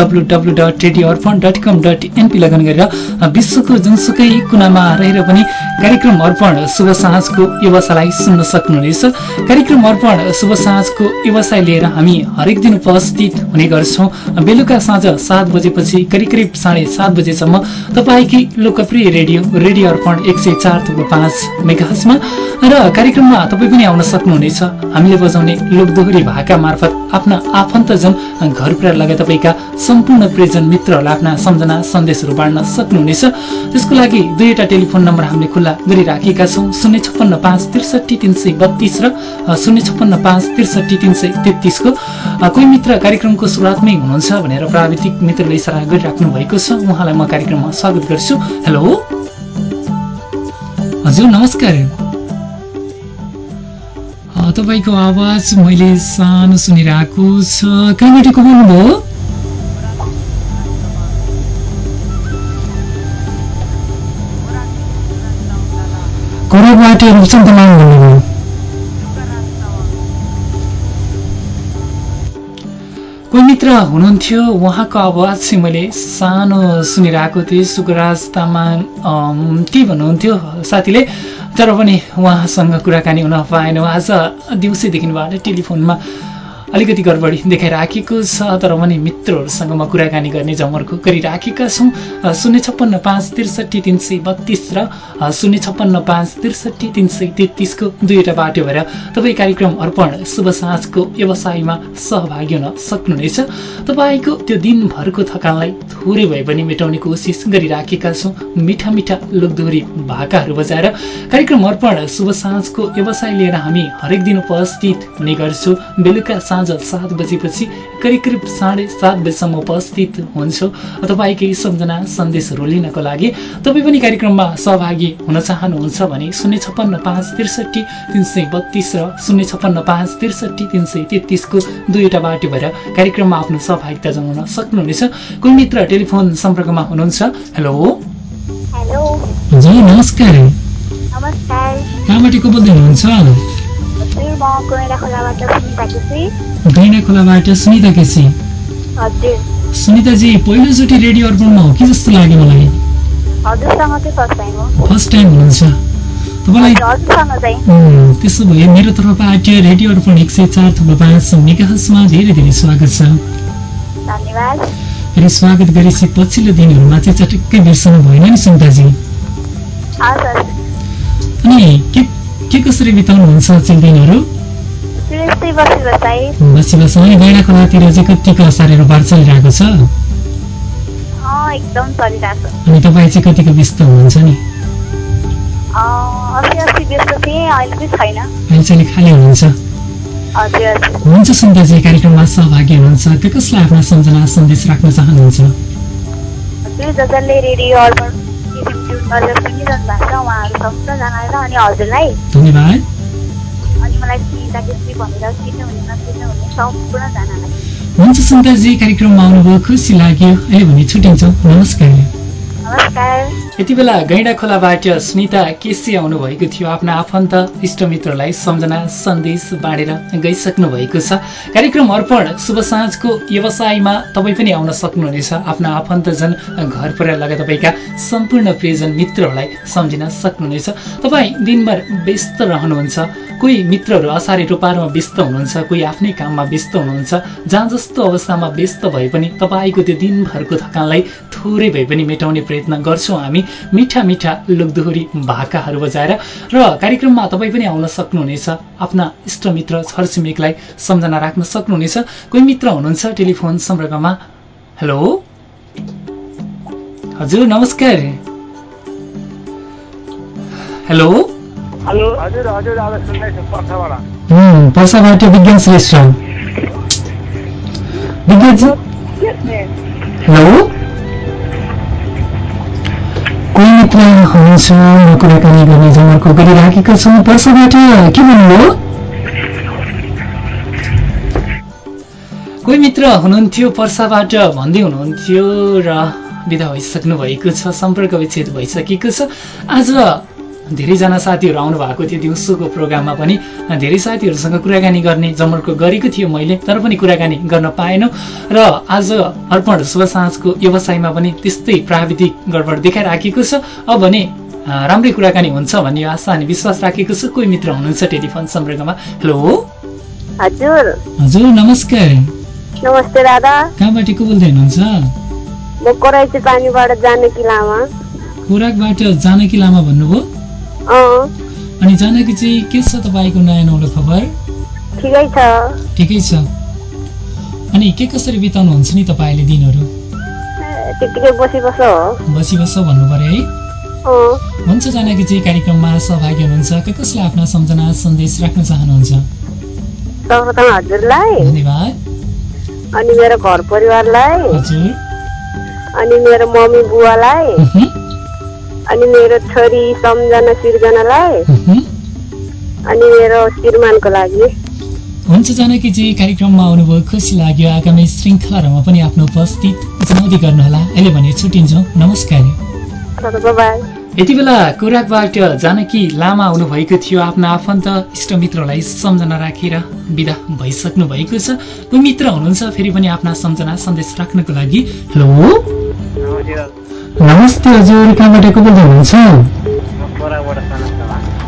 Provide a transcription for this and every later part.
W W dot radio Arpan dot com dot NP login गरेर विश्वको जुनसुकै कुनामा रहेर पनि कार्यक्रम अर्पण शुभ साँझको व्यवसायलाई सुन्न सक्नुहुनेछ। कार्यक्रम अर्पण शुभ साँझको व्यवसाय लिएर हामी हरेक दिन उपस्थित हुने गर्छौँ। बेलुका साँझ सात बजेपछि करिब करिब साढे सात बजेसम्म तपाईँकै लोकप्रिय रेडियो रेडियो अर्पण एक सय चार थुप्रो पाँच मेगासमा र कार्यक्रममा तपाईँ पनि आउन सक्नुहुनेछ। हामीले बजाउने लोकदोहोरी भाका मार्फत आफ्ना आफन्तजन घर पुरा लगायत तपाईँका सम्पूर्ण प्रियजन मित्रहरूलाई आफ्ना सम्झना सन्देशहरू बाँड्न सक्नुहुनेछ। त्यसको लागि दुईवटा टेलिफोन नम्बर हामीले खुल्ला गरिराखेका छौँ। शून्य छप्पन्न पाँच त्रिसठी तिन सय बत्तिस र शून्य छप्पन्न पाँच त्रिसठी तिन सय तेत्तिसको कोही मित्र कार्यक्रमको सुरुवातमै हुनुहुन्छ भनेर प्राविधिक मित्रले इसारा गरिराख्नु भएको छ। उहाँलाई म कार्यक्रममा स्वागत गर्छु। हेलो? हजुर नमस्कार। तपाईँको आवाज मैले सानो सुनिरहेको छ। कहाँबाट को बोल्नुभयो कोराबाट रूपचन्द तामाङ भन्नुभयो। कोही मित्र हुनुहुन्थ्यो उहाँको आवाज चाहिँ मैले सानो सुनिरहेको थिएँ। सुकराज तामाङ के भन्नुहुन्थ्यो साथीले? तर पनि उहाँसँग कुराकानी हुन पाएनौँ। आज दिउँसैदेखिबाट टेलिफोनमा अलिकति गडबडी देखाइराखेको छ तर पनि मित्रहरूसँग म कुराकानी गर्ने जमर्को गरिराखेका छौँ। शून्य छप्पन्न पाँच त्रिसठी तिन सय बत्तिस र शून्य छप्पन्न पाँच त्रिसठी तिन सय तेत्तिसको दुईवटा बाटो भएर तपाईँ कार्यक्रम अर्पण शुभ साँझको व्यवसायमा सहभागी हुन सक्नुहुनेछ। तपाईँको त्यो दिनभरको थकानलाई थोरै भए पनि मेटाउने कोसिस गरिराखेका छौँ। मिठा मिठा लोकदोहोरी भाकाहरू बजाएर कार्यक्रम अर्पण शुभ साँझको व्यवसाय लिएर हामी हरेक दिन उपस्थित हुने गर्छौँ। बेलुका सात बजेपछि करिब करिब साढे सात बजीसम्म उपस्थित हुन्छौँ। तपाईँकै सम्झना सन्देशहरू लिनको लागि तपाईँ पनि कार्यक्रममा सहभागी हुन चाहनुहुन्छ भने शून्य छप्पन्न पाँच त्रिसठी तिन सय बत्तिस र शून्य छप्पन्न पाँच त्रिसठी तिन सय तेत्तिसको दुईवटा बाटो भएर कार्यक्रममा आफ्नो सहभागिता जनाउन सक्नुहुनेछ। कोही मित्र टेलिफोन सम्पर्कमा हुनुहुन्छ। हेलो। हजुर नमस्कार। कहाँबाट को बोल्दै हुनुहुन्छ? गैँडा खोलाबाट सुनिता केसी सुनिताजी पहिलोचोटि रेडियो अर्पणमा हो कि जस्तो लाग्यो मलाई? फर्स्ट टाइम हुनुहुन्छ तपाईँलाई त्यसो भए मेरो तर्फबाट रेडियो अर्पण एक सय चार थुप्रो पाँच धेरै धेरै स्वागत छ। फेरि स्वागत गरेपछि पछिल्लो दिनहरूमा चाहिँ चटक्कै बिर्सनु भएन नि सुनिताजी। अनि के के कसरी बिताउनुहुन्छ चाहिँ दिनहरू बसी बस है गैँडा खोलातिर चाहिँ कतिको चलिरहेको छ? अनि तपाईँ चाहिँ कतिको व्यस्त हुनुहुन्छ नि? अहिले चाहिँ खाली हुनुहुन्छ। हुन्छ सुन्दाजी कार्यक्रममा सहभागी हुनुहुन्छ। कसलाई आफ्ना सम्झना सन्देश राख्न चाहनुहुन्छ? गरेर सुनिरहनु भएको छ उहाँहरू सबैजनालाई अनि हजुरलाई धन्यवाद अनि मलाई सुनिता केसी भनेर चिन्नुहुने नचिन्नुहुने सम्पूर्णजनालाई हुन्छ सुन्दाजी कार्यक्रममा आउनुभयो खुसी लाग्यो अहिले भने छुट्टिन्छौँ नमस्कार यति बेला गैँडा खोलाबाट स्मिता केसी आउनुभएको थियो। आफ्ना आफन्त इष्टमित्रलाई सम्झना सन्देश बाँडेर गइसक्नु भएको छ। कार्यक्रम अर्पण शुभ साँझको व्यवसायमा तपाईँ पनि आउन सक्नुहुनेछ। आफ्ना आफन्तजन घर परिवार लगायत तपाईँका सम्पूर्ण प्रियजन मित्रहरूलाई सम्झिन सक्नुहुनेछ। तपाईँ दिनभर व्यस्त रहनुहुन्छ। कोही मित्रहरू असारे टोपारमा व्यस्त हुनुहुन्छ कोही आफ्नै काममा व्यस्त हुनुहुन्छ। जहाँ जस्तो अवस्थामा व्यस्त भए पनि तपाईँको त्यो दिनभरको थकानलाई थोरै भए पनि मेटाउने प्रयत्न गर्छौँ हामी मिठा मिठा लोकदोहोरी भाकाहरू बजाएर। र कार्यक्रममा तपाईँ पनि आउन सक्नुहुनेछ। आफ्ना इष्टमित्र छरछिमेकलाई सम्झना राख्न सक्नुहुनेछ। कोही मित्र हुनुहुन्छ टेलिफोन सम्पर्कमा? हेलो? हजुर नमस्कार। हेलो? पर्साबाट विज्ञान श्रेष्ठ। हेलो? कोही मित्र हुनुहुन्छ म कुराकानी गर्ने जमर्को गरिराखेको छु पर्साबाट के भन्नुभयो कोही मित्र हुनुहुन्थ्यो पर्साबाट? भन्दै हुनुहुन्थ्यो र विदा भइसक्नु भएको छ सम्पर्क विच्छेद भइसकेको छ। आज धेरैजना साथीहरू आउनु भएको थियो दिउँसोको प्रोग्राममा पनि। धेरै साथीहरूसँग कुराकानी गर्ने जमर्को गरेको थियो मैले तर पनि कुराकानी गर्न पाएन। र आज अर्पण शुभ साँझको व्यवसायमा पनि त्यस्तै प्राविधिक गडबड देखाइराखेको छ। अब भने राम्रै कुराकानी हुन्छ भन्ने आशा अनि विश्वास राखेको छु। कोही मित्र हुनुहुन्छ टेलिफोन सम्पर्कमा? हेलो? हजुर। हजुर नमस्कार। नमस्ते दादा कहाँबाट को बोल्दै हुनुहुन्छ? म कराइची पानीबाट जानकी लामा। खोराकबाट जानकी लामा भन्नुभयो? अनि जानकी चाहिँ के छ तपाईँको नयाँ नौलो खबर? ठिकै छ। ठिकै छ। अनि के कसरी बिताउनुहुन्छ नि तपाईँले दिनहरू? बसी बस भन्नु पऱ्यो है। हुन्छ जानकी चाहिँ कार्यक्रममा सहभागी हुनुहुन्छ। के कसलाई आफ्ना सम्झना सन्देश राख्न चाहनुहुन्छ? हजुरलाई। धन्यवाद। अनि मेरो घर परिवारलाई। हजुर। अनि मेरो मम्मी बुवालाई। अनि मेरो छोरी सम्झना सिर्जनालाई। अनि मेरो श्रीमानको लागि। हुन्छ जानकीजी कार्यक्रममा आउनुभयो खुसी लाग्यो। आगामी श्रृङ्खलाहरूमा पनि आफ्नो उपस्थित जनाउँदै गर्नुहोला। अहिले भने छुट्टिन्छौँ। नमस्कार। यति बेला कुराकबाट जानकी लामा आउनुभएको थियो। आफ्ना आफन्त इष्टमित्रलाई सम्झना राखेर विदा भइसक्नु भएको छ। मित्र हुनुहुन्छ फेरि पनि आफ्ना सम्झना सन्देश राख्नको लागि। हेलो नमस्ते हजुर कहाँबाट को बोल्दै हुनुहुन्छ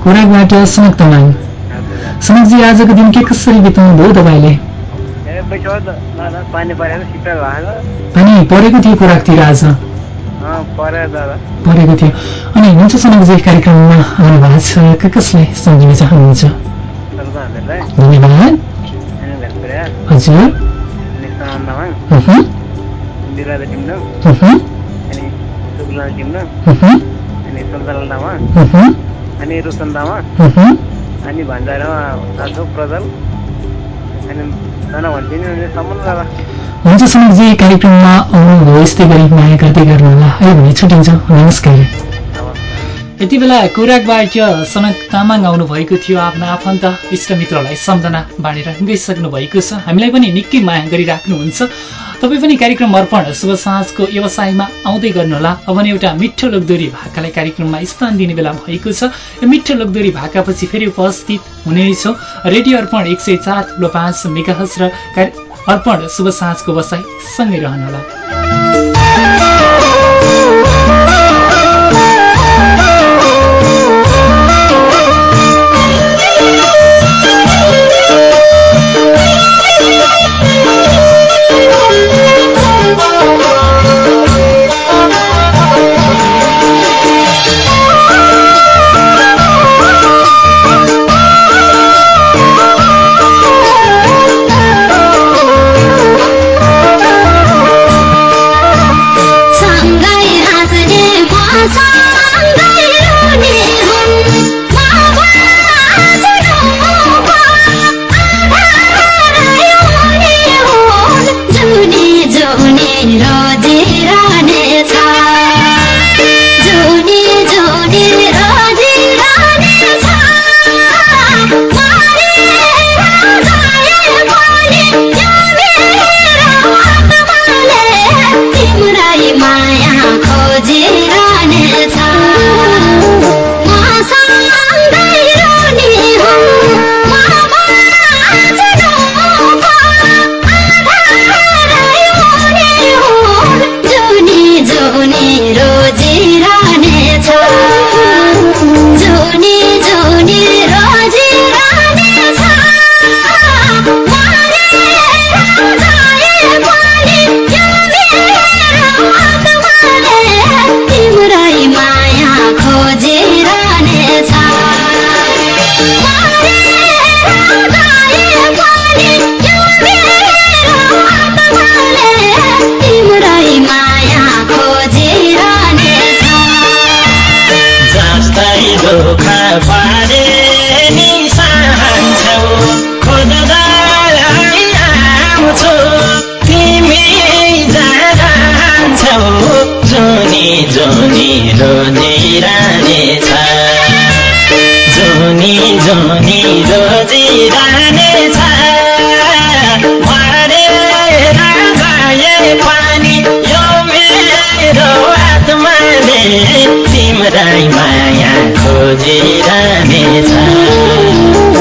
खोराकबाट सनक तमाङ सनकजी आजको दिन के कसरी बिताउनु भयो तपाईँले? पानी परेको थियो खोराकतिर आज? परेको थियो। अनि हुन्छ सनकजी कार्यक्रममा आउनु भएको छ। के कसलाई सम्झिन चाहनुहुन्छ? धन्यवाद। हजुर। अनि अनि दाजु प्रजल अनि नि दादा हुन्छ सनकजी कार्यक्रममा आउनुभयो यस्तै गरी माया गर्दै गर्नुहोला अहिले भने छुट्टिन्छ नमस्कार यति बेला कुराकबाट सनक तामाङ आउनु भएको थियो आफ्ना आफन्त इष्टमित्रलाई सम्झना बाँडेर गइसक्नु भएको छ। हामीलाई पनि निकै माया गरिराख्नुहुन्छ। तपाईँ पनि कार्यक्रम अर्पण शुभ साँझको व्यवसायमा आउँदै गर्नुहोला। अब भने एउटा मिठो लोकदोरी भाकालाई कार्यक्रममा स्थान दिने बेला भएको छ। यो मिठो लोकदोरी भाकापछि फेरि उपस्थित हुनेछौँ। रेडियो अर्पण एक सय चार ठुलो पाँच र अर्पण शुभ साँझको बसाइ सँगै रहनुहोला। जुनी रोजिरहनेछ जुनी रोजिरहनेछ मरेर गए पनि यो मेरो आत्माले तिम्रै माया खोजिरहनेछ पारेनी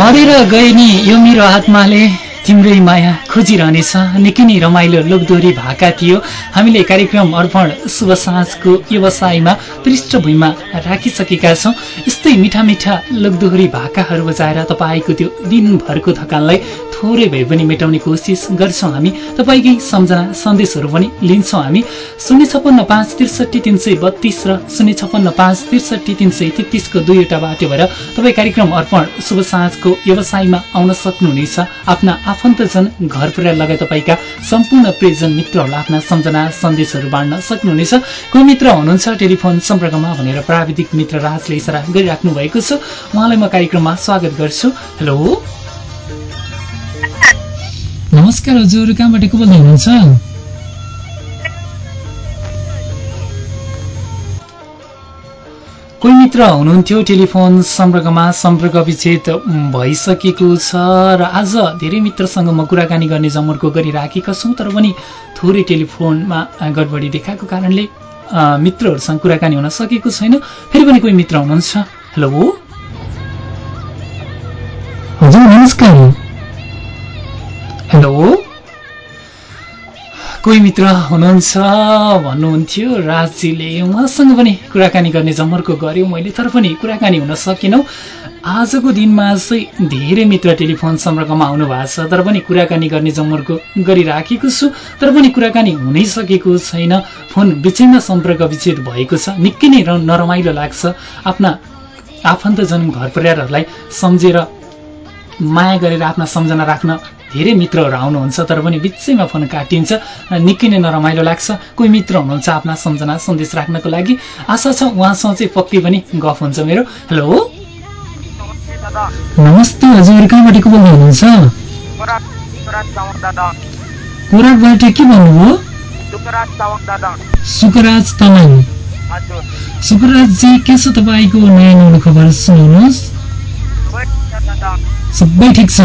मरेर गए नि यो मेरो आत्माले तिम्रै माया खोजिरहनेछ। निकै नै रमाइलो लोकदोहोरी भाका थियो। हामीले कार्यक्रम अर्पण शुभ साँझको व्यवसायमा पृष्ठभूमिमा राखिसकेका छौँ। यस्तै मिठा मिठा लोकदोहोरी भाकाहरू बजाएर तपाईँको त्यो दिनभरको थकानलाई थोरै भए पनि मेटाउने कोसिस गर्छौँ हामी। तपाईँकै सम्झना सन्देशहरू पनि लिन्छौँ हामी। शून्य छप्पन्न पाँच त्रिसठी तिन सय बत्तिस र शून्य छप्पन्न पाँच त्रिसठी तिन सय तेत्तिसको दुईवटा बाटो भएर तपाईँ कार्यक्रम अर्पण शुभ साँझको व्यवसायमा आउन सक्नुहुनेछ। आफ्ना आफन्तजन घर परिवार लगायत तपाईँका सम्पूर्ण प्रियजन मित्रहरूलाई आफ्ना सम्झना सन्देशहरू बाँड्न सक्नुहुनेछ। कोही मित्र हुनुहुन्छ टेलिफोन सम्पर्कमा भनेर प्राविधिक मित्र राजले इसारा गरिराख्नु भएको छ। उहाँलाई म कार्यक्रममा स्वागत गर्छु। हेलो। नमस्कार हजुर कहाँबाट को बोल्दै हुनुहुन्छ? कोही मित्र हुनुहुन्थ्यो टेलिफोन सम्पर्कमा? सम्पर्क विच्छेद भइसकेको छ र आज धेरै मित्रसँग म कुराकानी गर्ने जमर्को गरिराखेका छौँ तर पनि थोरै टेलिफोनमा गडबडी देखाएको कारणले मित्रहरूसँग कुराकानी हुन सकेको छैन। फेरि पनि कोही मित्र हुनुहुन्छ? हेलो? हजुर नमस्कार। हेलो। कोही मित्र हुनुहुन्छ भन्नुहुन्थ्यो राजजीले उहाँसँग पनि कुराकानी गर्ने जमर्को गऱ्यौँ मैले तर पनि कुराकानी हुन सकेनौँ। आजको दिनमा चाहिँ धेरै मित्र टेलिफोन सम्पर्कमा आउनु भएको छ तर पनि कुराकानी गर्ने जमर्को गरिराखेको छु। तर पनि कुराकानी हुनै सकेको छैन। फोन बिचैमा सम्पर्क विच्छेद भएको छ। निकै नै नरमाइलो लाग्छ आफ्ना आफन्तजन घर परिवारहरूलाई सम्झेर माया गरेर आफ्ना सम्झना राख्न। धेरै मित्रहरू आउनुहुन्छ तर पनि बिचैमा फोन काटिन्छ निकै नै नरमाइलो लाग्छ। कोही मित्र हुनुहुन्छ आफ्ना सम्झना सन्देश राख्नको लागि। आशा छ उहाँसँग चाहिँ पक्कै पनि गफ हुन्छ मेरो। हेलो? नमस्ते हजुर। कहाँबाट को बोल्दै हुनुहुन्छ के भन्नुभयो? सुकराज के छ तपाईँको नयाँ नौलो खबर? सुनाउनुहोस् सबै ठिक छ।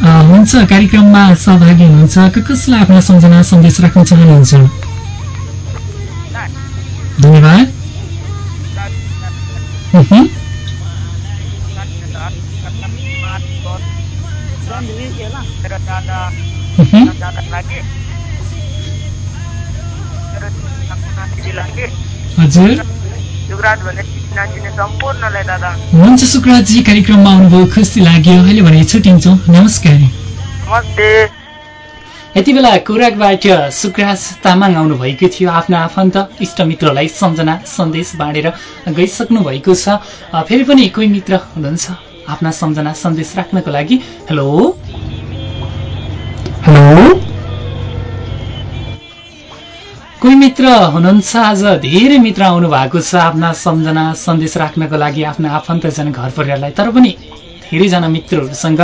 हुन्छ कार्यक्रममा सहभागी हुनुहुन्छ। कसलाई आफ्ना सम्झना सन्देश राख्न चाहनुहुन्छ? धन्यवाद। हजुर। हुन्छ शुक्राजी कार्यक्रममा आउनुभयो खुसी लाग्यो। अहिले भने छुट्टिन्छौँ। नमस्कार। यति बेला कुराकबाट सुक्राज तामाङ आउनुभएको थियो। आफ्ना आफन्त इष्टमित्रलाई सम्झना सन्देश बाँडेर गइसक्नु भएको छ। फेरि पनि कोही मित्र हुनुहुन्छ? आफ्ना सम्झना सन्देश राख्नको लागि। हेलो। हेलो। कोही मित्र हुनुहुन्छ? आज धेरै मित्र आउनु भएको छ आफ्ना सम्झना सन्देश राख्नको लागि आफ्ना आफन्तजन घर परिवारलाई तर पनि धेरैजना मित्रहरूसँग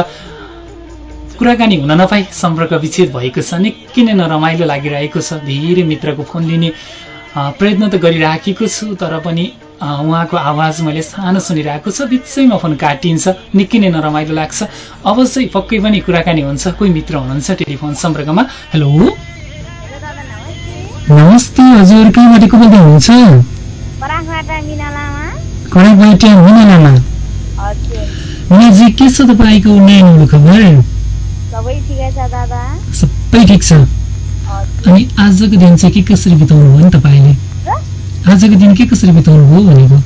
कुराकानी हुन नपाई सम्पर्क विच्छेद भएको छ निकै नै नरमाइलो लागिरहेको छ। धेरै मित्रको फोन लिने प्रयत्न त गरिराखेको छु तर पनि उहाँको आवाज मैले सानो सुनिरहेको छ बिचैमा फोन काटिन्छ निकै नै नरमाइलो लाग्छ। चाहिँ पक्कै पनि कुराकानी हुन्छ कोही मित्र हुनुहुन्छ टेलिफोन सम्पर्कमा? हेलो? नमस्ते हजुर कहाँबाट को बोल्दै हुनुहुन्छ मिना लामा। मिनाजी के छ तपाईँको नौलो खबर? सबै ठिकै छ अनि आजको दिन चाहिँ के कसरी बिताउनु भयो नि तपाईँले? आजको दिन के कसरी बिताउनु भयो भनेको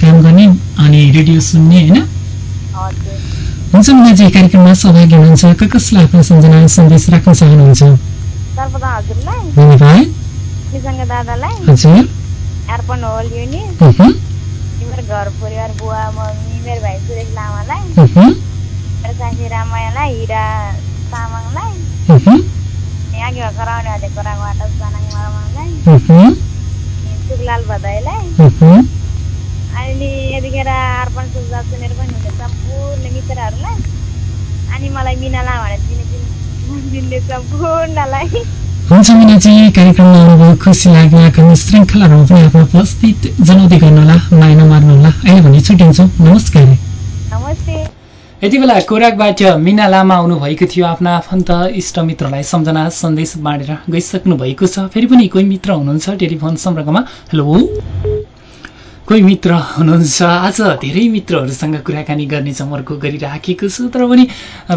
काम गर्ने। अनि रेडियो सुन्ने होइन? हुन्छ मिनाजी कार्यक्रममा सहभागी हुनुहुन्छ क कसलाई आफ्नो सम्झना सन्देश राख्न चाहनुहुन्छ? सर्वदा हजुरलाई। धन्यवाद मिसँग दादालाई। हजुर। अर्पण होल युनिट उहुँ, मेरो घर परिवार बुवा मम्मी मेरो भाइ सुरेश लामालाई। उहुँ, मेरो साथी रामायालाई हिरा तामाङलाई। सनाङ सुकलाल भदाईलाई अनि यतिखेर अर्पण सुझाव सुनेर पनि हुने सम्पूर्ण मित्रहरूलाई। अनि मलाई मिनाला भनेर चिने चिन् चिन्ने सम्पूर्णलाई हुन्छ मिनाजी कार्यक्रममा आउनुभयो खुसी लाग्यो आगामी श्रृङ्खलाहरूमा पनि आफ्नो उपस्थित। जनाउँदै गर्नुहोला माया नमार्नुहोला अहिले भने छुट्टिन्छौँ। नमस्कार। नमस्ते। यति बेला कोराकबाट मिना लामा आउनुभएको थियो आफ्ना आफन्त इष्टमित्रलाई सम्झना सन्देश बाँडेर गइसक्नु भएको छ। फेरि पनि कोही मित्र हुनुहुन्छ टेलिफोन सम्पर्कमा। हेलो। कोही मित्र हुनुहुन्छ? आज धेरै मित्रहरूसँग कुराकानी गर्ने जमर्को गरिराखेको छु तर पनि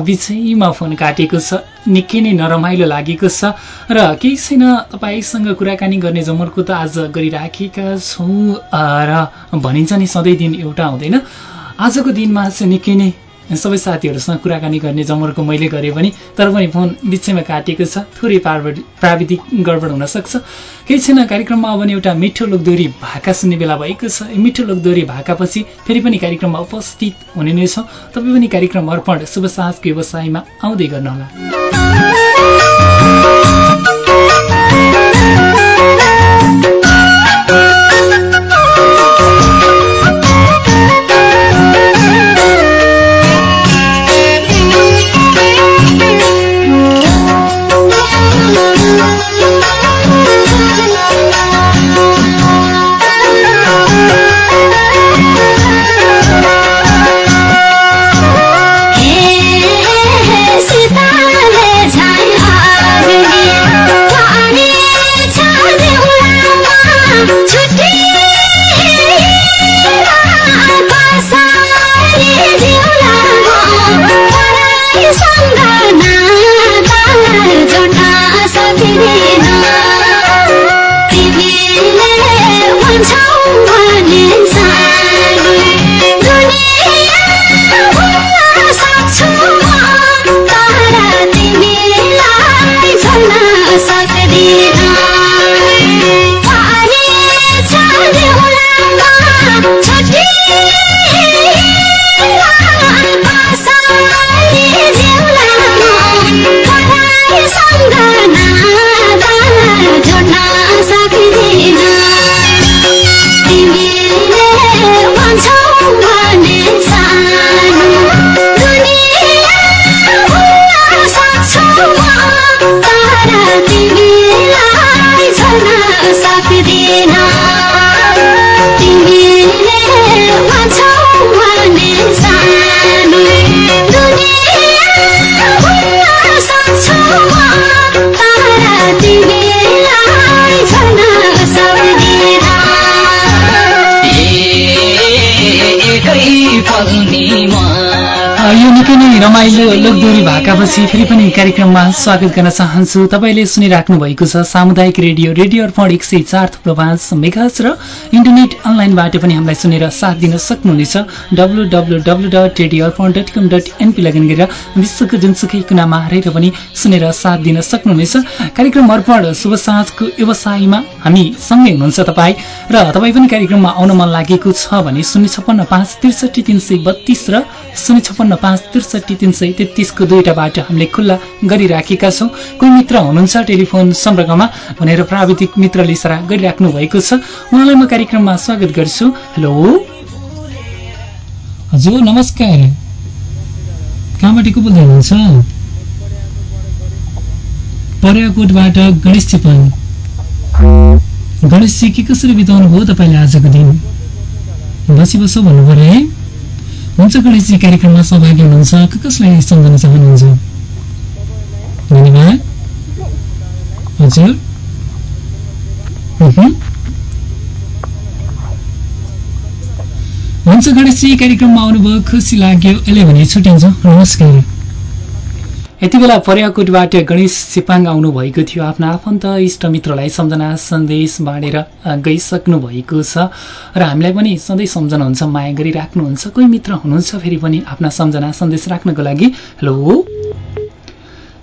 बिचैमा फोन काटेको छ निकै नै नरमाइलो लागेको छ र केही छैन तपाईँसँग कुराकानी गर्ने जमर्को त आज गरिराखेका छौँ र भनिन्छ नि सधैँ दिन एउटा हुँदैन। आजको दिनमा चाहिँ निकै नै सबै साथीहरूसँग कुराकानी गर्ने जमर्को मैले गरेँ पनि तर पनि फोन बिचैमा काटिएको छ थोरै प्राविधिक प्राविधिक गडबड हुनसक्छ केही छैन कार्यक्रममा अब भने एउटा मिठो लोकदोरी भाका सुन्ने बेला भएको छ। मिठो लोकदोरी भाकापछि फेरि पनि कार्यक्रममा उपस्थित हुने नै छौँ। तपाईँ पनि कार्यक्रम अर्पण शुभ साहसको व्यवसायमा आउँदै गर्नुहोला। रमाइलो लोकदोरी भाकापछि फेरि पनि कार्यक्रममा स्वागत गर्न चाहन्छु। तपाईँले सुनिराख्नु भएको छ सामुदायिक रेडियो रेडियो अर्पण एक सय चार थुप्रो पाँच मेगाज र इन्टरनेट अनलाइनबाट पनि हामीलाई सुनेर साथ दिन सक्नुहुनेछ। W W W dot radio Arpan dot com dot NP लगन गरेर विश्वको जुनसुकै कुनामा हारेर पनि सुनेर साथ दिन सक्नुहुनेछ। कार्यक्रम अर्पण शुभ साँझको व्यवसायमा हामी सँगै हुनुहुन्छ तपाईँ र तपाईँ पनि कार्यक्रममा आउन मन लागेको छ भने शून्य छप्पन्न पाँच त्रिसठी तिन सय बत्तिस र शून्य छप्पन्न पाँच त्रिसठी तिन सय तेत्तिसको दुईवटा बाटो हामीले खुल्ला गरिराखेका छौँ। कोही मित्र हुनुहुन्छ टेलिफोन सम्पर्कमा? भनेर प्राविधिक मित्रले इसारा गरिराख्नु भएको छ। उहाँलाई म कार्यक्रममा स्वागत गर्छु। हेलो। हजुर नमस्कार। कहाँबाट को बोल्दै हुनुहुन्छ? पर्याकोटबाट गणेश चेपाङ गणेशजी के कसरी बिताउनु भयो तपाईँले आजको दिन? बसी बसो भन्नु पऱ्यो है? हुन्छ गणेशजी कार्यक्रममा सहभागी हुनुहुन्छ। कसलाई सम्झन चाहनुहुन्छ? धन्यवाद। हजुर। हुन्छ गणेशजी कार्यक्रममा आउनुभयो खुसी लाग्यो। यसले भने छुट्टिन्छ नमस्कार। यति बेला पर्याकोटबाट गणेश सिपाङ आउनुभएको थियो। आफ्ना आफन्त इष्टमित्रलाई सम्झना सन्देश बाँडेर गइसक्नु भएको छ र हामीलाई पनि सधैँ सम्झनुहुन्छ माया गरिराख्नुहुन्छ। कोही मित्र हुनुहुन्छ फेरि पनि आफ्ना सम्झना सन्देश राख्नको लागि। हेलो?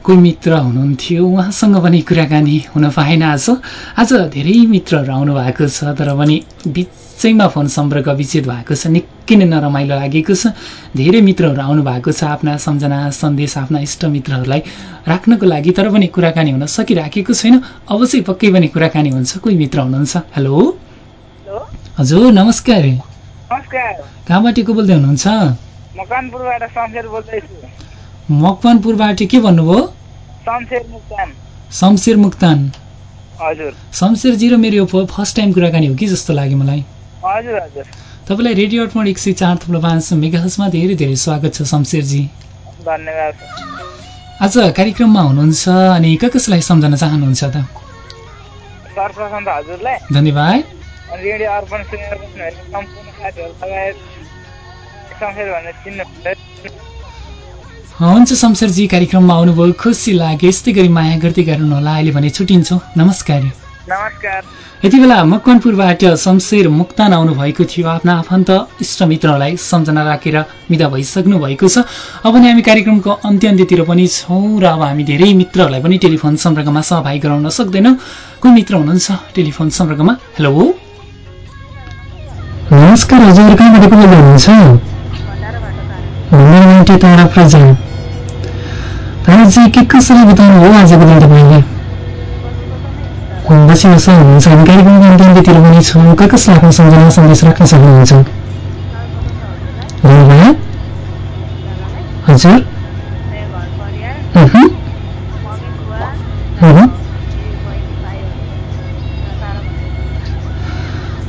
कोही मित्र हुनुहुन्थ्यो? उहाँसँग पनि कुराकानी हुन पाएन आज। आज धेरै मित्रहरू आउनु भएको छ तर पनि बिचैमा फोन सम्पर्क विच्छेद भएको छ निकै नै नरमाइलो लागेको छ। धेरै मित्रहरू आउनु भएको छ आफ्ना सम्झना सन्देश आफ्ना इष्टमित्रहरूलाई राख्नको लागि तर पनि कुराकानी हुन सकिराखेको छैन। अब चाहिँ पक्कै पनि कुराकानी हुन्छ कोही मित्र हुनुहुन्छ? हेलो? हजुर नमस्कार। कहाँबाट को बोल्दै हुनुहुन्छ? मकवानपुरबाट के भन्नुभयो? शमशेर मुक्तान। हजुर। शमशेरजी र मेरो यो फर्स्ट टाइम कुराकानी हो कि जस्तो लाग्यो मलाई। हजुर हजुर। तपाईँलाई रेडियो अटमोड एक सय चार थुप्रो पाँच मेगाहसमा धेरै धेरै स्वागत छ शमशेरजी। धन्यवाद। आज कार्यक्रममा हुनुहुन्छ अनि क कसलाई सम्झन चाहनुहुन्छ त? सर्वप्रथम त हजुरलाई। धन्यवाद। अनि रेडियो अर्पण सुनेर बस्नुभएको सम्पूर्ण साथीहरू लगायत शमशेर भनेर चिन्नु हुन्छ शमशेरजी कार्यक्रममा आउनुभयो। खुसी लाग्यो। यस्तै गरी माया गर्दै गर्नुहोला। अहिले भने छुट्टिन्छौँ। नमस्कार। यति बेला मकवानपुरबाट शमशेर मुक्तान आउनुभएको थियो। आफ्ना आफन्त इष्टमित्रलाई सम्झना राखेर विदा भइसक्नु भएको छ। अब नै हामी कार्यक्रमको अन्त्य अन्त्यतिर पनि छौँ र अब हामी धेरै मित्रहरूलाई पनि टेलिफोन सम्पर्कमा सहभागी गराउन सक्दैनौँ। कोही मित्र हुनुहुन्छ? टेलिफोन सम्पर्कमा। हेलो। नमस्कार हजुर कहाँबाट को बोल्दै हुनुहुन्छ के कसरी बिताउनु हो आजको दिन तपाईँले? बसी बसा हुनुहुन्छ हामी कार्यक्रमको अन्त्यतिर पनि छौँ क कसलाई आफ्नो सम्झना सन्देश राख्न सक्नुहुन्छ हजुर।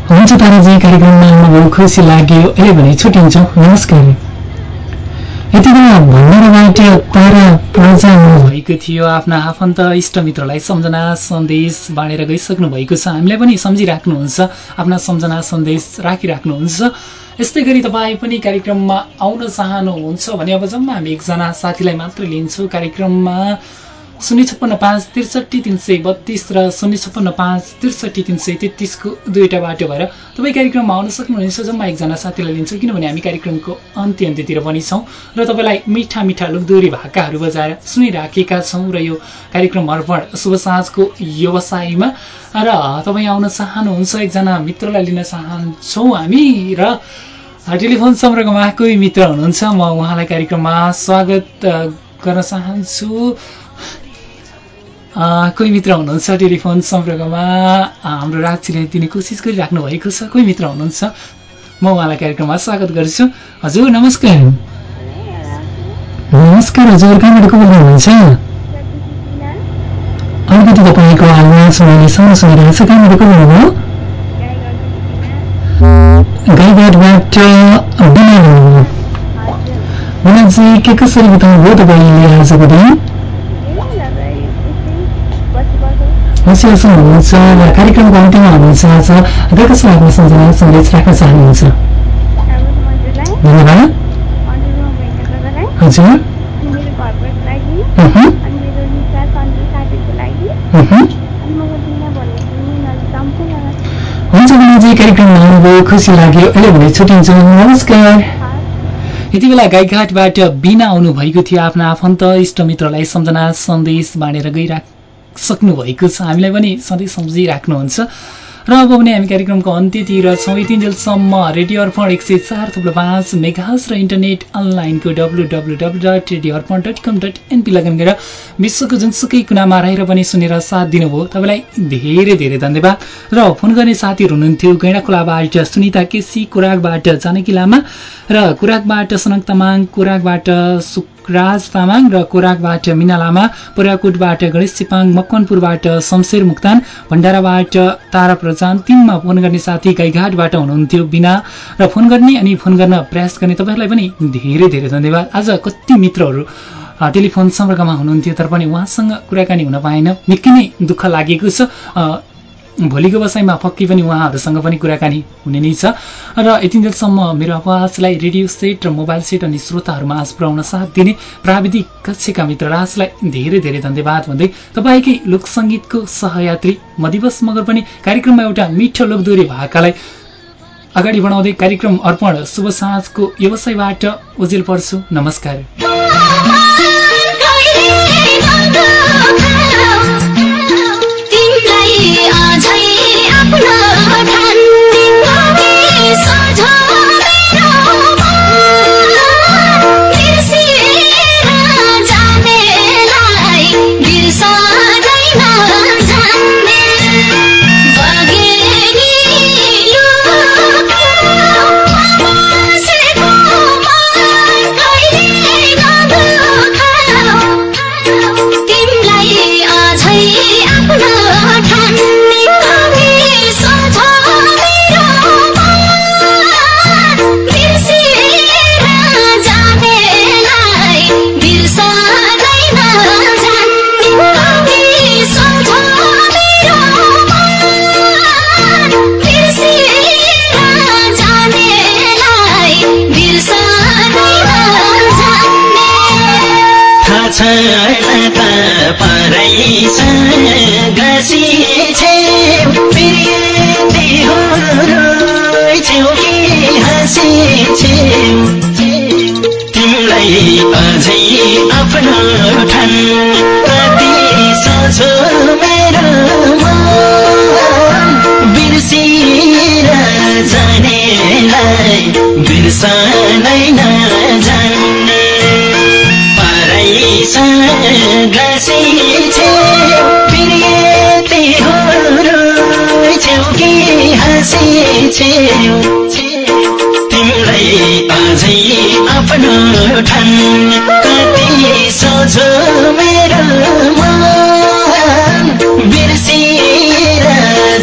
हुन्छ ताराजी कार्यक्रममा आउनुभयो खुसी लाग्यो अहिले भने छुट्टिन्छौँ नमस्कार यति बेला भण्डाराबाट तारा प्रजा भएको थियो आफ्ना आफन्त इष्टमित्रलाई सम्झना सन्देश बाँडेर गइसक्नु भएको छ। हामीलाई पनि सम्झिराख्नुहुन्छ आफ्ना सम्झना सन्देश राखिराख्नुहुन्छ। यस्तै गरी तपाईँ पनि कार्यक्रममा आउन चाहनुहुन्छ भने अब जम्मा हामी एकजना साथीलाई मात्र लिन्छौँ। कार्यक्रममा शून्य छप्पन्न पाँच त्रिसठी तिन सय बत्तिस र शून्य छप्पन्न पाँच त्रिसठी तिन सय तेत्तिसको दुईवटा बाटो भएर तपाईँ कार्यक्रममा आउन सक्नुहुनेछ जम्मा एकजना साथीलाई लिन्छौँ किनभने हामी कार्यक्रमको अन्त्य अन्त्यतिर पनि छौँ र तपाईँलाई मिठा मिठा लुकदोरी भाकाहरू बजाएर सुनिराखेका छौँ र यो कार्यक्रम अर्पण शुभ साँझको व्यवसायमा। र तपाईँ आउन चाहनुहुन्छ एकजना मित्रलाई लिन चाहन्छौँ हामी र टेलिफोन सम्पर्कमा कोही मित्र हुनुहुन्छ म उहाँलाई कार्यक्रममा स्वागत गर्न चाहन्छु। कोही मित्र हुनुहुन्छ टेलिफोन सम्पर्कमा? हाम्रो राक्षीले दिने कोसिस गरिराख्नु भएको छ। कोही मित्र हुनुहुन्छ? म उहाँलाई कार्यक्रममा स्वागत गर्छु। हजुर नमस्कार। नमस्कार हजुर। कहाँबाट को बोल्दै हुनुहुन्छ? अलिकति तपाईँको आवाज मैले सानो सुनिरहेको छ। कहाँबाट को बोल्नुभयो गाईघाटबाट बिना हुनुभयो बिनाजी के कसरी बिताउनु भयो तपाईँले आजको दिन? बसी बस्नु हुनुहुन्छ र कार्यक्रमको अन्त्यमा हुनुहुन्छ आज के कसरी आफ्नो सम्झना सन्देश राख्न चाहनुहुन्छ। हुन्छ बिनाजी कार्यक्रममा आउनुभयो खुसी लाग्यो अहिले भने छुट्टिन्छौँ नमस्कार यति बेला गाईघाटबाट बिना आउनु भएको थियो आफ्ना आफन्त इष्टमित्रलाई सम्झना सन्देश बाँडेर गइराख सक्नु भएको छ। हामीलाई पनि सधैँ सम्झिराख्नुहुन्छ। र अब भने हामी कार्यक्रमको अन्त्यतिर छौँ। यतिन्जेलसम्म रेडियो अर्पण एक सय चार थुप्रो पाँच मेघास र इन्टरनेट अनलाइनको W W W dot radio Arpan dot com dot NP लगन गरेर विश्वको जुनसुकै कुनामा रहेर पनि सुनेर साथ दिनुभयो। तपाईँलाई धेरै धेरै धन्यवाद। र फोन गर्ने साथीहरू हुनुहुन्थ्यो गैँडाखोलाबाट सुनिता केसी कुराकबाट जानकी लामा र कुराकबाट सनक तामाङ कुराकबाट सुकराज तामाङ र कोराकबाट मिना लामा पोराकोटबाट गणेश चिपाङ मकवानपुरबाट शमशेर मुक्तान भण्डाराबाट तारा प्रजान तिनमा फोन गर्ने साथी गाईघाटबाट हुनुहुन्थ्यो बिना। र फोन गर्ने अनि फोन गर्न प्रयास गर्ने तपाईँहरूलाई पनि धेरै धेरै धन्यवाद। आज कति मित्रहरू टेलिफोन सम्पर्कमा हुनुहुन्थ्यो तर पनि उहाँसँग कुराकानी हुन पाएन। निकै नै दुःख लागेको छ। भोलिको बसाइमा पक्कै पनि उहाँहरूसँग पनि कुराकानी हुने नै छ। र यतिन्जेलसम्म मेरो आवाजलाई रेडियो सेट र मोबाइल सेट अनि श्रोताहरूमा आज पुर्याउन साथ दिने प्राविधिक कक्षका मित्र राजलाई धेरै धेरै धन्यवाद भन्दै तपाईँकै लोकसङ्गीतको सहयात्री म दिवस मगर पनि कार्यक्रममा एउटा मिठो लोकदोरी भाकालाई अगाडि बढाउँदै कार्यक्रम अर्पण शुभ साँझको व्यवसायबाट ओजेल पर्छु। नमस्कार। अझै आफ्नो पराइस घसी छेउ प्रियति हो छेउ कि हाँसी छेउ तिमीलाई अझै आफ्नो ठान कति सोझो मेरो मन। बिर्सिएर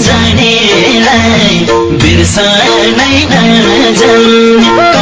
जानेलाई बिर्सनै नजान्ने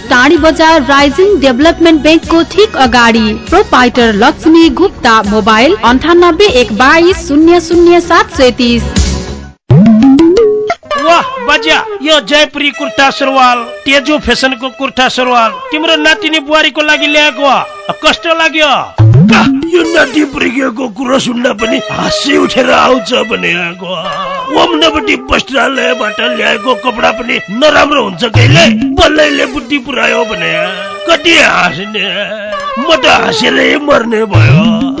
टाढी बजार राइजिङ डेभलपमेन्ट ब्याङ्कको ठिक अगाडि। प्रोपाइटर लक्ष्मी गुप्ता मोबाइल अन्ठानब्बे एक बाइस शून्य शून्य सात सय तिस वाह बजा यो जयपुरी कुर्ता सुरुवाल तेजो फेसनको कुर्ता सुरुवाल तिम्रो नातिनी बुहारीको लागि ल्याएको। कस्तो लाग्यो। यो नाति पुर्किएको कुरो सुन्दा पनि हाँसी उठेर आउँछ भने आएको ओम्नपट्टि वस्त्रालयबाट ल्याएको कपडा पनि नराम्रो हुन्छ कहिले? बल्लैले बुद्धि पुऱ्यायो भने कति हाँस्ने? म त हाँसेरै मर्ने भयो।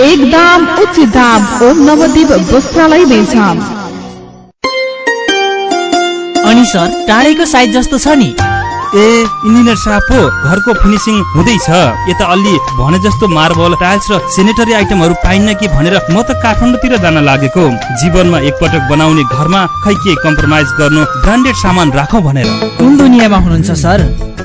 एक दाम उचित दाम ओम नवदीप वस्त्रालय बेचाम अनि सर टाढेको साइज जस्तो छ नि। ए इन्जिनियर साहब पो घरको फिनिसिङ हुँदैछ। यता अलि भने जस्तो मार्बल टाइल्स र सेनेटरी आइटमहरू पाइन्न कि भनेर म त काठमाडौँतिर जान लागेको। जीवनमा एकपटक बनाउने घरमा खै के कम्प्रोमाइज गर्नु ब्रान्डेड सामान राखौँ भनेर। कुन दुनियाँमा हुनुहुन्छ सर?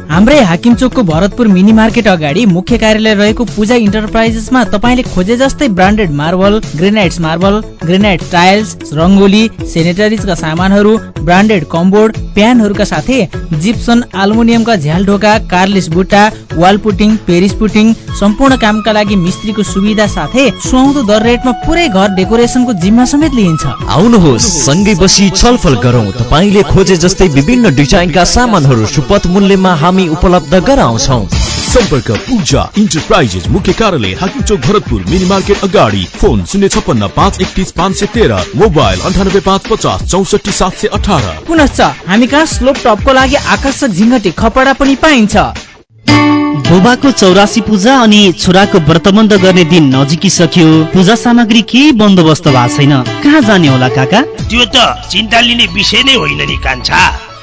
हाम्रै हाकिमचोकको भरतपुर मिनी मार्केट अगाडि मुख्य कार्यालय रहेको पूजा इन्टरप्राइजेसमा तपाईँले खोजे जस्तै branded marble granites marble granite tiles rangoli सेनेटरिजका सामानहरू ब्रान्डेड कम्बोर्ड प्यानहरूका साथै जिप्सन आल्मुनियमका झ्याल ढोका कार्लिस बुट्टा वाल पुटिङ पेरिस पुटिङ सम्पूर्ण कामका लागि मिस्त्रीको सुविधा साथै सुहाउँदो दर रेटमा पुरै घर डेकोरेसनको जिम्मा समेत लिइन्छ। आउनुहोस् सँगै बसी छलफल गरौँ। तपाईँले खोजे जस्तै विभिन्न डिजाइनका सामानहरू सुपथ मूल्यमा हामी उपलब्ध गराउँछौ। सम्पर्क पूजा इन्टरप्राइजेस मुख्य कार्यालय हाकिमचोक भरतपुर मिनी मार्केट अगाडि। फोन शून्य छप्पन्न पाँच एकतिस पाँच सय तेह्र मोबाइल अन्ठानब्बे पाँच पचास चौसठी सात सय अठार। पुनश्च हामी कहाँ स्लोप टपको लागि आकर्षक झिङ्गटे खपडा पनि पाइन्छ। बुबाको चौरासी पूजा अनि छोराको व्रतबन्ध गर्ने दिन नजिकिसक्यो। पूजा सामग्री केही बन्दोबस्त भएको छैन। कहाँ जाने होला काका? त्यो त चिन्ता लिने विषय नै होइन नि कान्छा।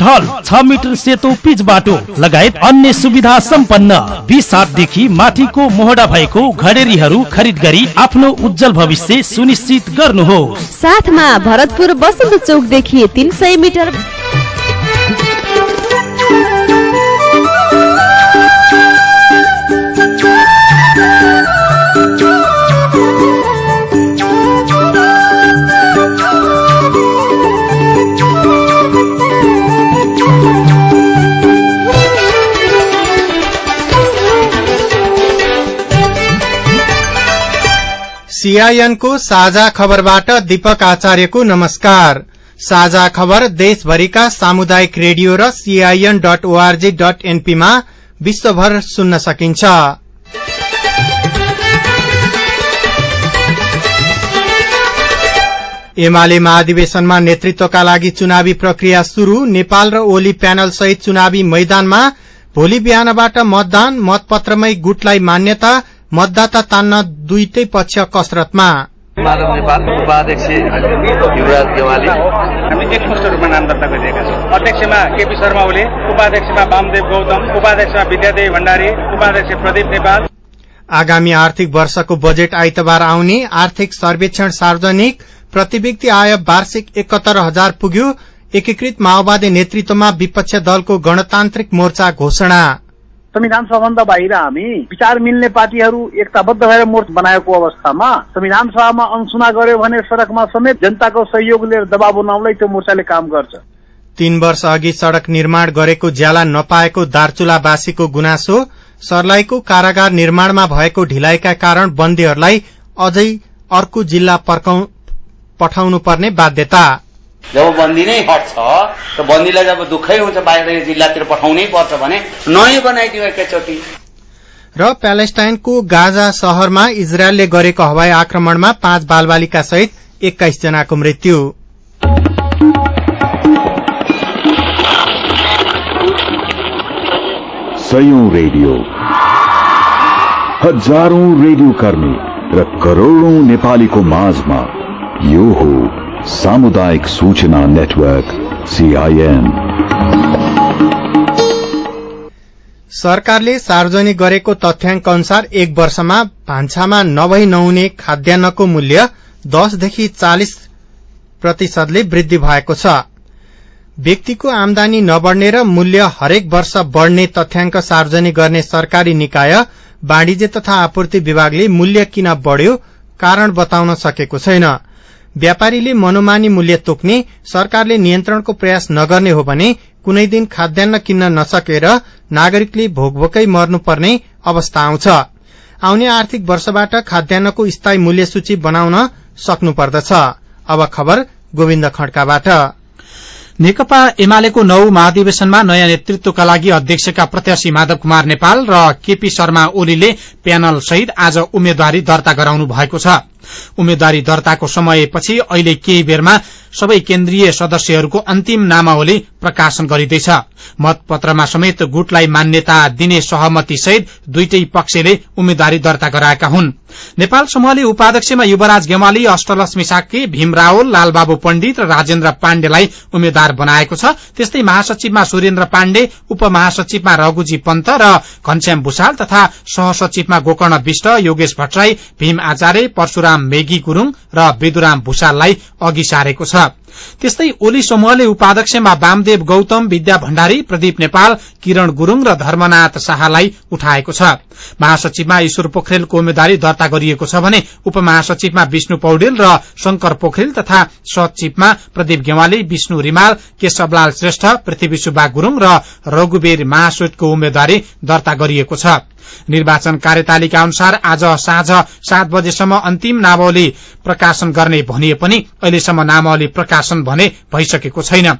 ढल छ मिटर सेतो पिच बाटो लगायत अन्य सुविधा सम्पन्न। बिस सातदेखि माथिको मोहडा भएको घडेरीहरू खरिद गरी आफ्नो उज्जवल भविष्य सुनिश्चित गर्नुहोस्। साथमा भरतपुर बसन्त चौकदेखि तिन सय मिटर सीआईएनको साझा खबरबाट दीपक आचार्यको नमस्कार। साझा खबर देशभरिका सामुदायिक रेडियो र सीआईएन डट ओआरजी डट एनपीमा विश्वभर सुन्न सकिन्छ। एमाले महाधिवेशनमा नेतृत्वका लागि चुनावी प्रक्रिया शुरू नेपाल र ओली प्यानल सहित चुनावी मैदानमा भोलि बिहानबाट मतदान मतपत्रमै गुटलाई मान्यता मतदाता तान्न दुईटै पक्ष कसरतमा। माधव नेपाल उपाध्यक्ष युवराज गेवाली। हामी एकमुष्ट रूपमा नाम दर्ता गरिरहेका छौँ। अध्यक्षमा केपी शर्मा ओली उपाध्यक्षमा वामदेव गौतम उपाध्यक्षमा विद्यादेवी भण्डारी उपाध्यक्ष प्रदीप नेपाल। आगामी आर्थिक वर्षको बजेट आइतबार आउने आर्थिक सर्वेक्षण सार्वजनिक प्रति व्यक्ति आय वार्षिक एकहत्तर हजार पुग्यो। एकीकृत माओवादी नेतृत्वमा विपक्ष दलको गणतान्त्रिक मोर्चा घोषणा। संविधान सभाभन्दा बाहिर हामी विचार मिल्ने पार्टीहरू एकताबद्ध भएर मोर्चा बनाएको अवस्थामा संविधान सभामा अनसुना गर्यो भने सड़कमा समेत जनताको सहयोग लिएर दबाव बनाउनलाई त्यो मोर्चाले काम गर्छ। तीन वर्ष अघि सड़क निर्माण गरेको ज्याला नपाएको दार्चुलावासीको गुनासो सर्लाहीको कारागार निर्माणमा भएको ढिलाइका कारण बन्दीहरूलाई अझै अर्को जिल्ला पठाउनु पर्ने बाध्यता। जब बन्दी नै हट्छ त बन्दीलाई जब दुःखै हुन्छ बाहिर जिल्लातिर पठाउनै पर्छ भने नयाँ बनाइदियो एकैचोटि। र प्यालेस्टाइनको गाजा शहरमा इजरायलले गरेको हवाई आक्रमणमा पाँच बालबालिका सहित एक्काइस जनाको मृत्यु। सयौं रेडियो। हजारौं रेडियो कर्मी र करोड़ौं नेपालीको माझमा यो हो सामुदायिक सूचना नेटवर्क सीआईएन सरकारले सार्वजनिक गरेको तथ्याङ्क अनुसार एक वर्षमा भान्सामा नभई नहुने खाद्यान्नको मूल्य दसदेखि चालिस प्रतिशतले वृद्धि भएको छ। व्यक्तिको आमदानी नबढ़ने र मूल्य हरेक वर्ष बढ़ने तथ्याङ्क सार्वजनिक गर्ने सरकारी निकाय वाणिज्य तथा आपूर्ति विभागले मूल्य किन बढ़्यो कारण बताउन सकेको छैन। व्यापारीले मनोमानी मूल्य तोक्ने सरकारले नियन्त्रणको प्रयास नगर्ने हो भने कुनै दिन खाद्यान्न किन्न नसकेर नागरिकले भोकभोकै मर्नुपर्ने अवस्था आउँछ। आउने आर्थिक वर्षबाट खाद्यान्नको स्थायी मूल्य सूची बनाउन सक्नुपर्दछ। नेकपा एमालेको नौ महाधिवेशनमा नयाँ नेतृत्वका लागि अध्यक्षका प्रत्याशी माधव कुमार नेपाल र केपी शर्मा ओलीले प्यानल सहित आज उम्मेद्वारी दर्ता गराउनु भएको छ। उम्मेद्वारी दर्ताको समयपछि अहिले केही बेरमा सबै केन्द्रीय सदस्यहरूको अन्तिम नामावली प्रकाशन गरिँदैछ। मतपत्रमा समेत गुटलाई मान्यता दिने सहमति सहित दुईटै पक्षले उम्मेद्वारी दर्ता गराएका हुन्। नेपाल समूहले उपाध्यक्षमा युवराज गेवाली अष्टलक्ष्मी साक्य भीम रावल लालबाबु पण्डित र राजेन्द्र पाण्डेलाई उम्मेद्वार बनाएको छ। त्यस्तै महासचिवमा सुरेन्द्र पाण्डे उपमहासचिवमा रघुजी पन्त र घनश्याम भूषाल तथा सहसचिवमा गोकर्ण विष्ट योगेश भट्टराई भीम आचार्य परशुराम मेगी गुरूङ र विदुराम भूषाललाई अघि सारेको छ। त्यस्तै ओली समूहले उपाध्यक्षमा वामदेव गौतम विद्या भण्डारी प्रदीप नेपाल किरण गुरूङ र धर्मनाथ शाहलाई उठाएको छ। महासचिवमा ईश्वर पोखरेलको उम्मेद्वारी दर्ता गरिएको छ भने उपमहासचिवमा विष्णु पौडेल र शंकर पोखरेल तथा सचिवमा प्रदीप गेवाली विष्णु रिमाल केशवलाल श्रेष्ठ पृथ्वी सुब्बा गुरूङ र रघुवीर महासुटको उम्मेद्वारी दर्ता गरिएको छ। निर्वाचन कार्यतालिका अनुसार आज साँझ सात बजेसम्म अन्तिम नामावली प्रकाशन गर्ने भनिए पनि अहिलेसम्म नामावली प्रकाशन भने भइसकेको छैन।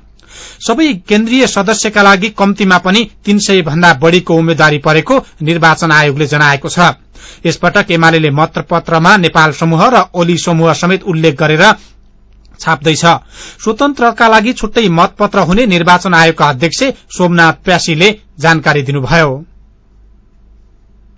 सबै केन्द्रीय सदस्यका लागि कम्तीमा पनि तीन सय भन्दा बढ़ीको उम्मेद्वारी परेको निर्वाचन आयोगले जनाएको छ। यसपटक एमाले मतपत्रमा नेपाल समूह र ओली समूह समेत उल्लेख गरेर छाप्दैछ। स्वतन्त्रका लागि छुट्टै मतपत्र हुने निर्वाचन आयोगका अध्यक्ष सोमनाथ प्यासीले जानकारी दिनुभयो।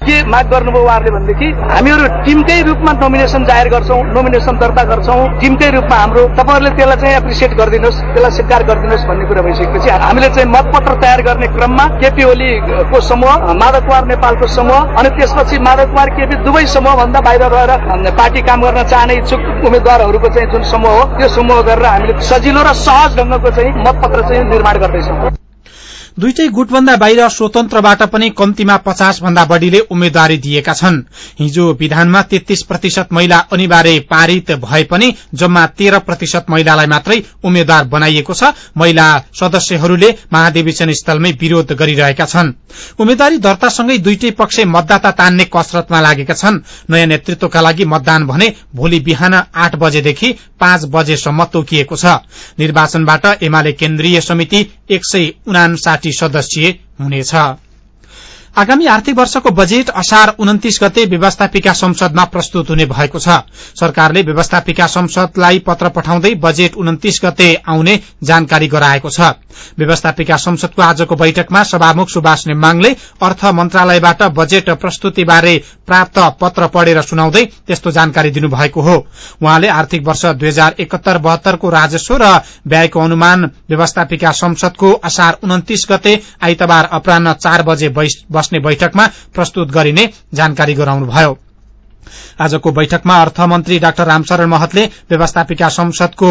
के माग गर्नुभयो उहाँहरूले भनेदेखि हामीहरू टिमकै रूपमा नोमिनेसन जाहेर गर्छौँ नोमिनेसन दर्ता गर्छौँ। टिमकै रूपमा हाम्रो तपाईँहरूले त्यसलाई चाहिँ एप्रिसिएट गरिदिनुहोस् त्यसलाई स्वीकार गरिदिनुहोस् भन्ने कुरा भइसकेपछि हामीले चाहिँ मतपत्र तयार गर्ने क्रममा केपी ओलीको समूह माधव कुमार नेपालको समूह अनि त्यसपछि माधव कुमार केपी दुवै समूह भन्दा बाहिर रहेर पार्टी काम गर्न चाहने इच्छुक उम्मेद्वारहरूको चाहिँ जुन समूह हो त्यो समूह गरेर हामीले सजिलो र सहज ढंगको चाहिँ मतपत्र चाहिँ निर्माण गर्दैछौँ। दुईटै गुटभन्दा बाहिर स्वतन्त्रबाट पनि कम्तीमा पचास भन्दा बढ़ीले उम्मेद्वारी दिएका छन्। हिजो विधानमा तेत्तीस प्रतिशत महिला अनिवार्य पारित भए पनि जम्मा तेह्र प्रतिशत महिलालाई मात्रै उम्मेद्वार बनाइएको छ। महिला सदस्यहरूले महाधिवेशन स्थलमै विरोध गरिरहेका छन्। उम्मेद्वारी दर्तासँगै दुईटै पक्ष मतदाता तान्ने कसरतमा लागेका छन्। नयाँ नेतृत्वका लागि मतदान भने भोलि बिहान आठ बजेदेखि पाँच बजेसम्म तोकिएको छ। निर्वाचनबाट एमाले केन्द्रीय समिति एक सय उनासाठी सदस्यीय हुनेछ। आगामी आर्थिक वर्षको बजेट असार उन्तिस गते व्यवस्थापिका संसदमा प्रस्तुत हुने भएको छ। सरकारले व्यवस्थापिका संसदलाई पत्र पठाउँदै बजेट उन्तिस गते आउने जानकारी गराएको छ। व्यवस्थापिका संसदको आजको बैठकमा सभामुख सुभाष नेमाङले अर्थ मन्त्रालयबाट बजेट प्रस्तुतिबारे प्राप्त पत्र पढ़ेर सुनाउँदै त्यस्तो जानकारी दिनुभएको हो। उहाँले आर्थिक वर्ष दुई हजार एकहत्तर बहत्तरको राजस्व र व्ययको अनुमान व्यवस्थापिका संसदको असार उन्तिस गते आइतबार अपरान्न चार बजे बस्ने बैठकमा प्रस्तुत गरिने जानकारी गराउनुभयो। आजको बैठकमा अर्थमन्त्री डाक्टर रामशरण महतले व्यवस्थापिका संसदको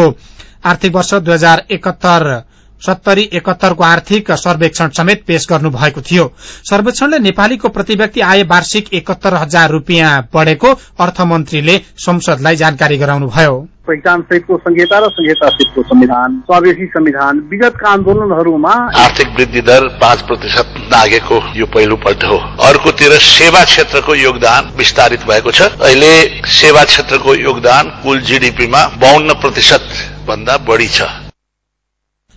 आर्थिक वर्ष दुई हजार सत्तरी एकहत्तरको आर्थिक सर्वेक्षण समेत पेश गर्नु भएको थियो। सर्वेक्षणले नेपालीको प्रति व्यक्ति आय वार्षिक एकहत्तर हजार रूपियाँ बढ़ेको अर्थमन्त्रीले संसदलाई जानकारी गराउनुभयो। पहिचान सहितको संहिता र संहिता सहितको संविधान स्वदेशी संविधान विगतका आन्दोलनहरूमा आर्थिक वृद्धि दर पाँच प्रतिशत नागेको यो पहिलोपल्ट हो। अर्कोतिर सेवा क्षेत्रको योगदान विस्तारित भएको छ। अहिले सेवा क्षेत्रको योगदान कुल जीडीपीमा बाहन्न प्रतिशत भन्दा बढ़ी छ।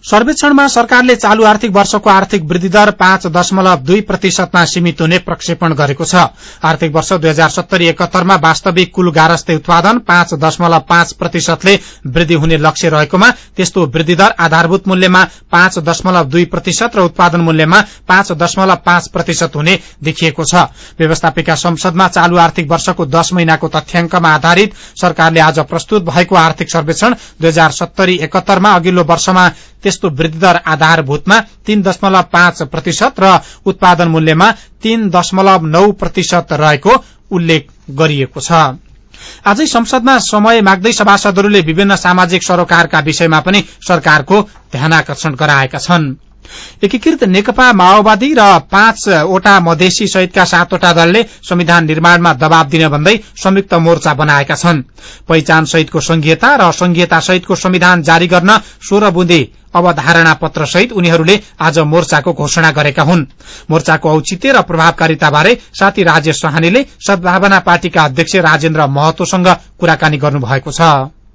सर्वेक्षणमा सरकारले चालू आर्थिक वर्षको आर्थिक वृद्धि दर पाँच दशमलव दुई प्रतिशतमा सीमित हुने प्रक्षेपण गरेको छ। आर्थिक वर्ष दुई हजार सत्तरी एकहत्तरमा वास्तविक कुल गारस्थे उत्पादन पाँच दशमलव पाँच प्रतिशतले वृद्धि हुने लक्ष्य रहेकोमा त्यस्तो वृद्धि दर आधारभूत मूल्यमा पाँच दशमलव दुई प्रतिशत र उत्पादन मूल्यमा पाँच दशमलव पाँच प्रतिशत हुने देखिएको छ। व्यवस्थापिका संसदमा चालू आर्थिक वर्षको दश महिनाको तथ्याङ्कमा आधारित सरकारले आज प्रस्तुत भएको आर्थिक सर्वेक्षण दुई हजार सत्तरी एकहत्तरमा अघिल्लो वर्षमा त्यस्तो वृद्धि दर आधारभूतमा तीन दशमलव पाँच प्रतिशत र उत्पादन मूल्यमा तीन दशमलव नौ प्रतिशत रहेको उल्लेख गरिएको छ। आजै संसदमा समय माग्दै सभासदहरूले विभिन्न सामाजिक सरोकारका विषयमा पनि सरकारको ध्यानाकर्षण गराएका छन्। एकीकृत नेकपा माओवादी र पाँचवटा मधेसी सहितका सातवटा दलले संविधान निर्माणमा दबाव दिन भन्दै संयुक्त मोर्चा बनाएका छन्। पहिचान सहितको संघीयता र संघीयता सहितको संविधान जारी गर्न सोह्र बुँदे अवधारणा पत्र सहित उनीहरूले आज मोर्चाको घोषणा गरेका हुन्। मोर्चाको औचित्य र प्रभावकारिताबारे साथी राजेश सहानीले सद्भावना पार्टीका अध्यक्ष राजेन्द्र महतोसँग कुराकानी गर्नुभएको छ।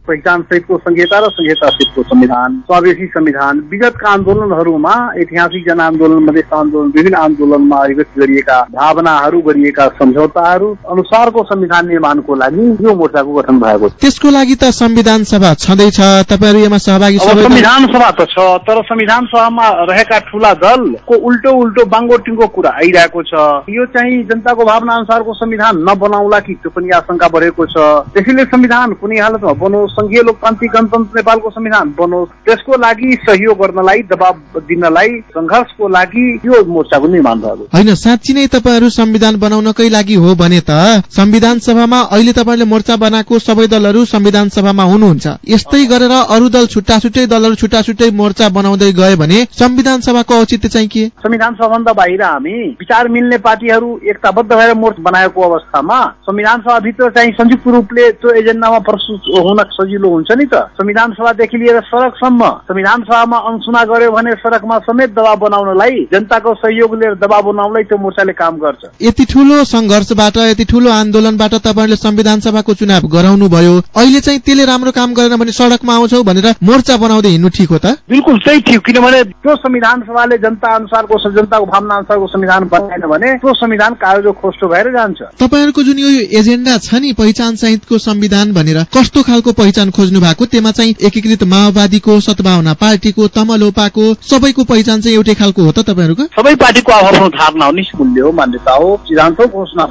पहिचान सहितको संहिता र संहिता सहितको संविधान समावेशी संविधान विगतका आन्दोलनहरूमा ऐतिहासिक जनआन्दोलन मधेस आन्दोलन विभिन्न आन्दोलनमा अभिव्यक्त गरिएका भावनाहरू गरिएका सम्झौताहरू अनुसारको संविधान निर्माणको लागि यो मोर्चाको गठन भएको छ त्यसको लागि त संविधान सभा छँदैछ। तपाईँहरू यसमा सहभागी संविधान सभा त छ तर संविधान सभामा रहेका ठूला दलको उल्टो उल्टो बाङ्गोटिङको कुरा आइरहेको छ। यो चाहिँ जनताको भावना अनुसारको संविधान नबनाउला कि त्यो पनि आशंका बढेको छ। त्यसैले संविधान कुनै हालतमा बनोस् संघीय लोकतान्त्रिक गणतन्त्र नेपालको संविधान बनोस्। त्यसको लागि सहयोग गर्नलाई दबाब दिनलाई संघर्षको लागि यो मोर्चाको निर्माण भएको। होइन साँच्ची नै तपाईँहरू संविधान बनाउनकै लागि हो भने त संविधान सभामा अहिले तपाईँहरूले मोर्चा बनाएको सबै दलहरू संविधान सभामा हुनुहुन्छ। यस्तै गरेर अरू दल छुट्टा छुट्टै दलहरू छुट्टा छुट्टै मोर्चा बनाउँदै गए भने संविधान सभाको औचित्य चाहिँ के? संविधान सभाभन्दा बाहिर हामी विचार मिल्ने पार्टीहरू एकताबद्ध भएर मोर्चा बनाएको अवस्थामा संविधान सभाभित्र चाहिँ संयुक्त रूपले त्यो एजेन्डामा प्रस्तुत हुन सजिलो हुन्छ नि त। संविधान सभादेखि लिएर सडकसम्म संविधान सभामा अनसुना गर्यो भने सडकमा समेत दबाव बनाउनलाई जनताको सहयोग लिएर दबाव बनाउनलाई त्यो मोर्चाले काम गर्छ। यति ठूलो संघर्षबाट यति ठूलो आन्दोलनबाट तपाईँहरूले संविधान सभाको चुनाव गराउनु भयो अहिले चाहिँ त्यसले राम्रो काम गरेन भने सड़कमा आउँछौ भनेर मोर्चा बनाउँदै हिँड्नु ठिक हो त? बिल्कुल त्यही थियो किनभने त्यो संविधान सभाले जनता अनुसारको जनताको भावना अनुसारको संविधान बनाएन भने त्यो संविधान कागजो खोस्टो भएर जान्छ। तपाईँहरूको जुन यो एजेन्डा छ नि पहिचान सहितको संविधान भनेर कस्तो खालको पहिचान खोज्नु भएको त्यसमा चाहिँ एकीकृत माओवादीको सद्भावना पार्टीको तमलोपाको सबैको पहिचान चाहिँ एउटै खालको हो त तपाईँहरूको? सबै पार्टीको आफ्नो धारणा हो निष्मूल्य हो मान्यता हो सिद्धान्त घोषणा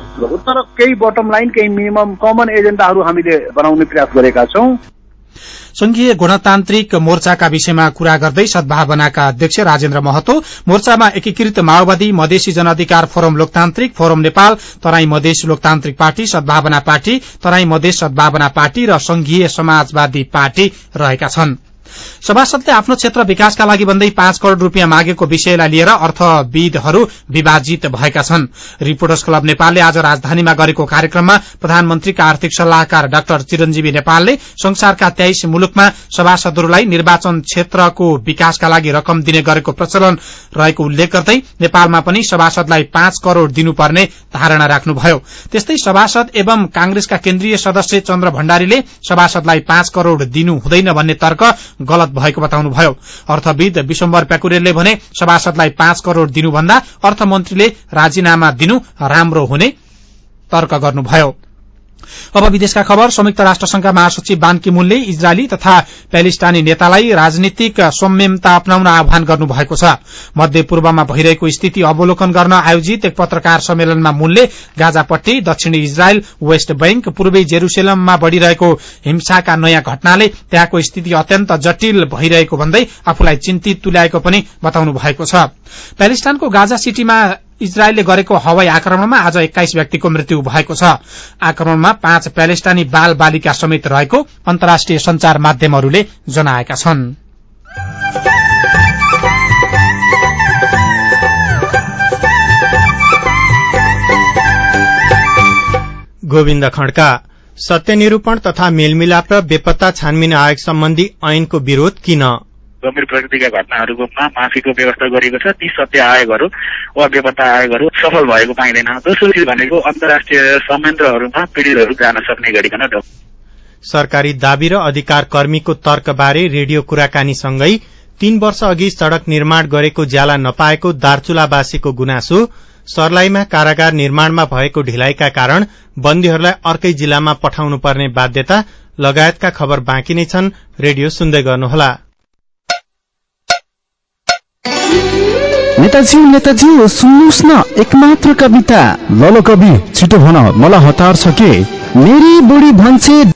तर केही बटम लाइन केही मिनिमम कमन एजेन्डाहरू हामीले बनाउने प्रयास गरेका छौँ। संघीय गणतान्त्रिक मोर्चाका विषयमा कुरा गर्दै सद्भावनाका अध्यक्ष राजेन्द्र महतो मोर्चामा एकीकृत माओवादी Madhesi Janadhikar forum Loktantrik forum Nepal Terai Madhes Loktantrik party Sadbhavana party Terai Madhes सद्भावना पार्टी र संघीय समाजवादी पार्टी रहेका छन्। सभासदले आफ्नो क्षेत्र विकासका लागि भन्दै पाँच करोड़ रूपियाँ मागेको विषयलाई लिएर अर्थविदहरू विभाजित भएका छन्। रिपोर्टर्स क्लब नेपालले आज राजधानीमा गरेको कार्यक्रममा प्रधानमन्त्रीका आर्थिक सल्लाहकार डाक्टर चिरञ्जीवी नेपालले संसारका तेइस मुलुकमा सभासदहरूलाई निर्वाचन क्षेत्रको विकासका लागि रकम दिने गरेको प्रचलन रहेको उल्लेख गर्दै नेपालमा पनि सभासदलाई पाँच करोड़ दिनुपर्ने धारणा राख्नुभयो। त्यस्तै सभासद एवं कांग्रेसका केन्द्रीय सदस्य चन्द्र भण्डारीले सभासदलाई पाँच करोड़ दिनु हुँदैन भन्ने तर्क गलत भएको बताउनुभयो अर्थविद विशम्बर प्याकुरेलले भने सभासदलाई पाँच करोड़ दिनुभन्दा अर्थमन्त्रीले राजीनामा दिनु राम्रो हुने तर्क गर्नुभयो। अब विदेशका खबर संयुक्त राष्ट्र संघका महासचिव बान की मूनले इजरायली तथा प्यालेस्टानी नेतालाई राजनीतिक संयमता अपनाउन आह्वान गर्नुभएको छ। मध्य पूर्वमा भइरहेको स्थिति अवलोकन गर्न आयोजित एक पत्रकार सम्मेलनमा मूनले गाजापट्टि दक्षिणी इजरायल वेस्ट बैंक पूर्वी जेरूसेलममा बढ़िरहेको हिंसाका नयाँ घटनाले त्यहाँको स्थिति अत्यन्त जटिल भइरहेको भन्दै आफूलाई चिन्तित तुल्याएको पनि बताउनु भएको छ। प्यालेस्टाइनको गाजा सिटीमा इजरायलले गरेको हवाई आक्रमणमा आज एक्काइस व्यक्तिको मृत्यु भएको छ। आक्रमणमा पाँच प्यालेस्टानी बाल बालिका समेत रहेको अन्तर्राष्ट्रिय संचार माध्यमहरूले जनाएका छन्। गोविन्द खड्का सत्यनिरूपण तथा मेलमिलाप र बेपत्ता छानबिन आयोग सम्बन्धी ऐनको विरोध किन? गम्भीर प्रकृतिका घटनाहरूमा माफीको व्यवस्था गरिएको छ ती सत्य आयोगहरू वा बेपत्ता आयोगहरू सफल भएको पाइँदैन। दोस्रो चिज भनेको अन्तर्राष्ट्रिय संयन्त्रहरूमा पीड़ितहरू जान सक्ने गरिकन सरकारी दावी र अधिकार कर्मीको तर्कबारे रेडियो कुराकानीसँगै तीन वर्ष अघि सड़क निर्माण गरेको ज्याला नपाएको दार्चुलावासीको गुनासो सर्लाहीमा कारागार निर्माणमा भएको ढिलाइका कारण बन्दीहरूलाई अर्कै जिल्लामा पठाउनु पर्ने बाध्यता लगायतका खबर बाँकी नै छन्। रेडियो सुन्दै गर्नुहोला। नेताजी नेताजी सुन्नुहोस् न एकमात्र कविता। ल ल कवि छिटो भन मलाई हतार छ के? मेरी बुढी भन्छे